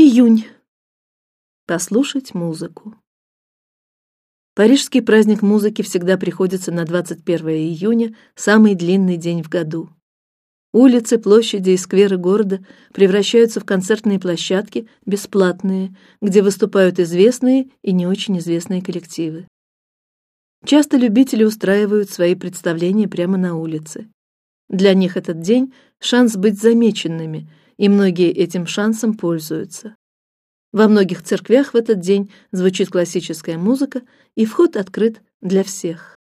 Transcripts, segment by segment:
Июнь. Послушать музыку. Парижский праздник музыки всегда приходится на 21 июня, самый длинный день в году. Улицы, площади и скверы города превращаются в концертные площадки, бесплатные, где выступают известные и не очень известные коллективы. Часто любители устраивают свои представления прямо на улице. Для них этот день шанс быть замеченными, и многие этим шансом пользуются. Во многих церквях в этот день звучит классическая музыка, и вход открыт для всех.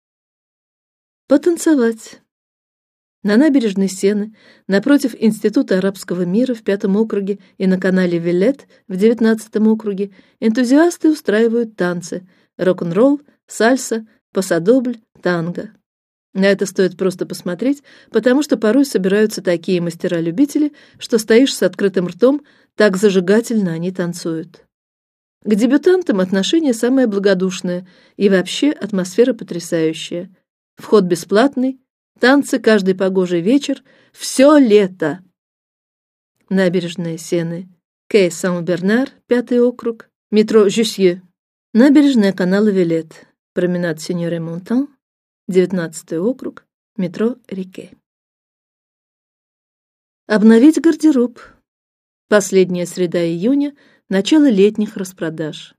Потанцевать. На набережной Сены, напротив Института арабского мира в пятом округе и на канале Виллет в девятнадцатом округе энтузиасты устраивают танцы: рок-н-ролл, сальса, пасадобль, танго. На это стоит просто посмотреть, потому что порой собираются такие мастера-любители, что стоишь с открытым ртом, так зажигательно они танцуют. К дебютантам отношение самое благодушное и вообще атмосфера потрясающая. Вход бесплатный, танцы каждый погожий вечер, все лето. Набережная Сены, Кей Сан-Бернар, пятый округ, метро Жюсье, набережная канала Вилет, променад Сеньоре Монтан, девятнадцатый округ, метро Рике. Обновить гардероб. Последняя среда июня, начало летних распродаж.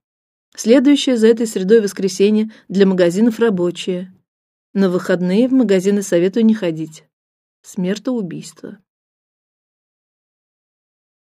Следующее за этой средой воскресенье для магазинов рабочее. На выходные в магазины советую не ходить. Смертоубийство.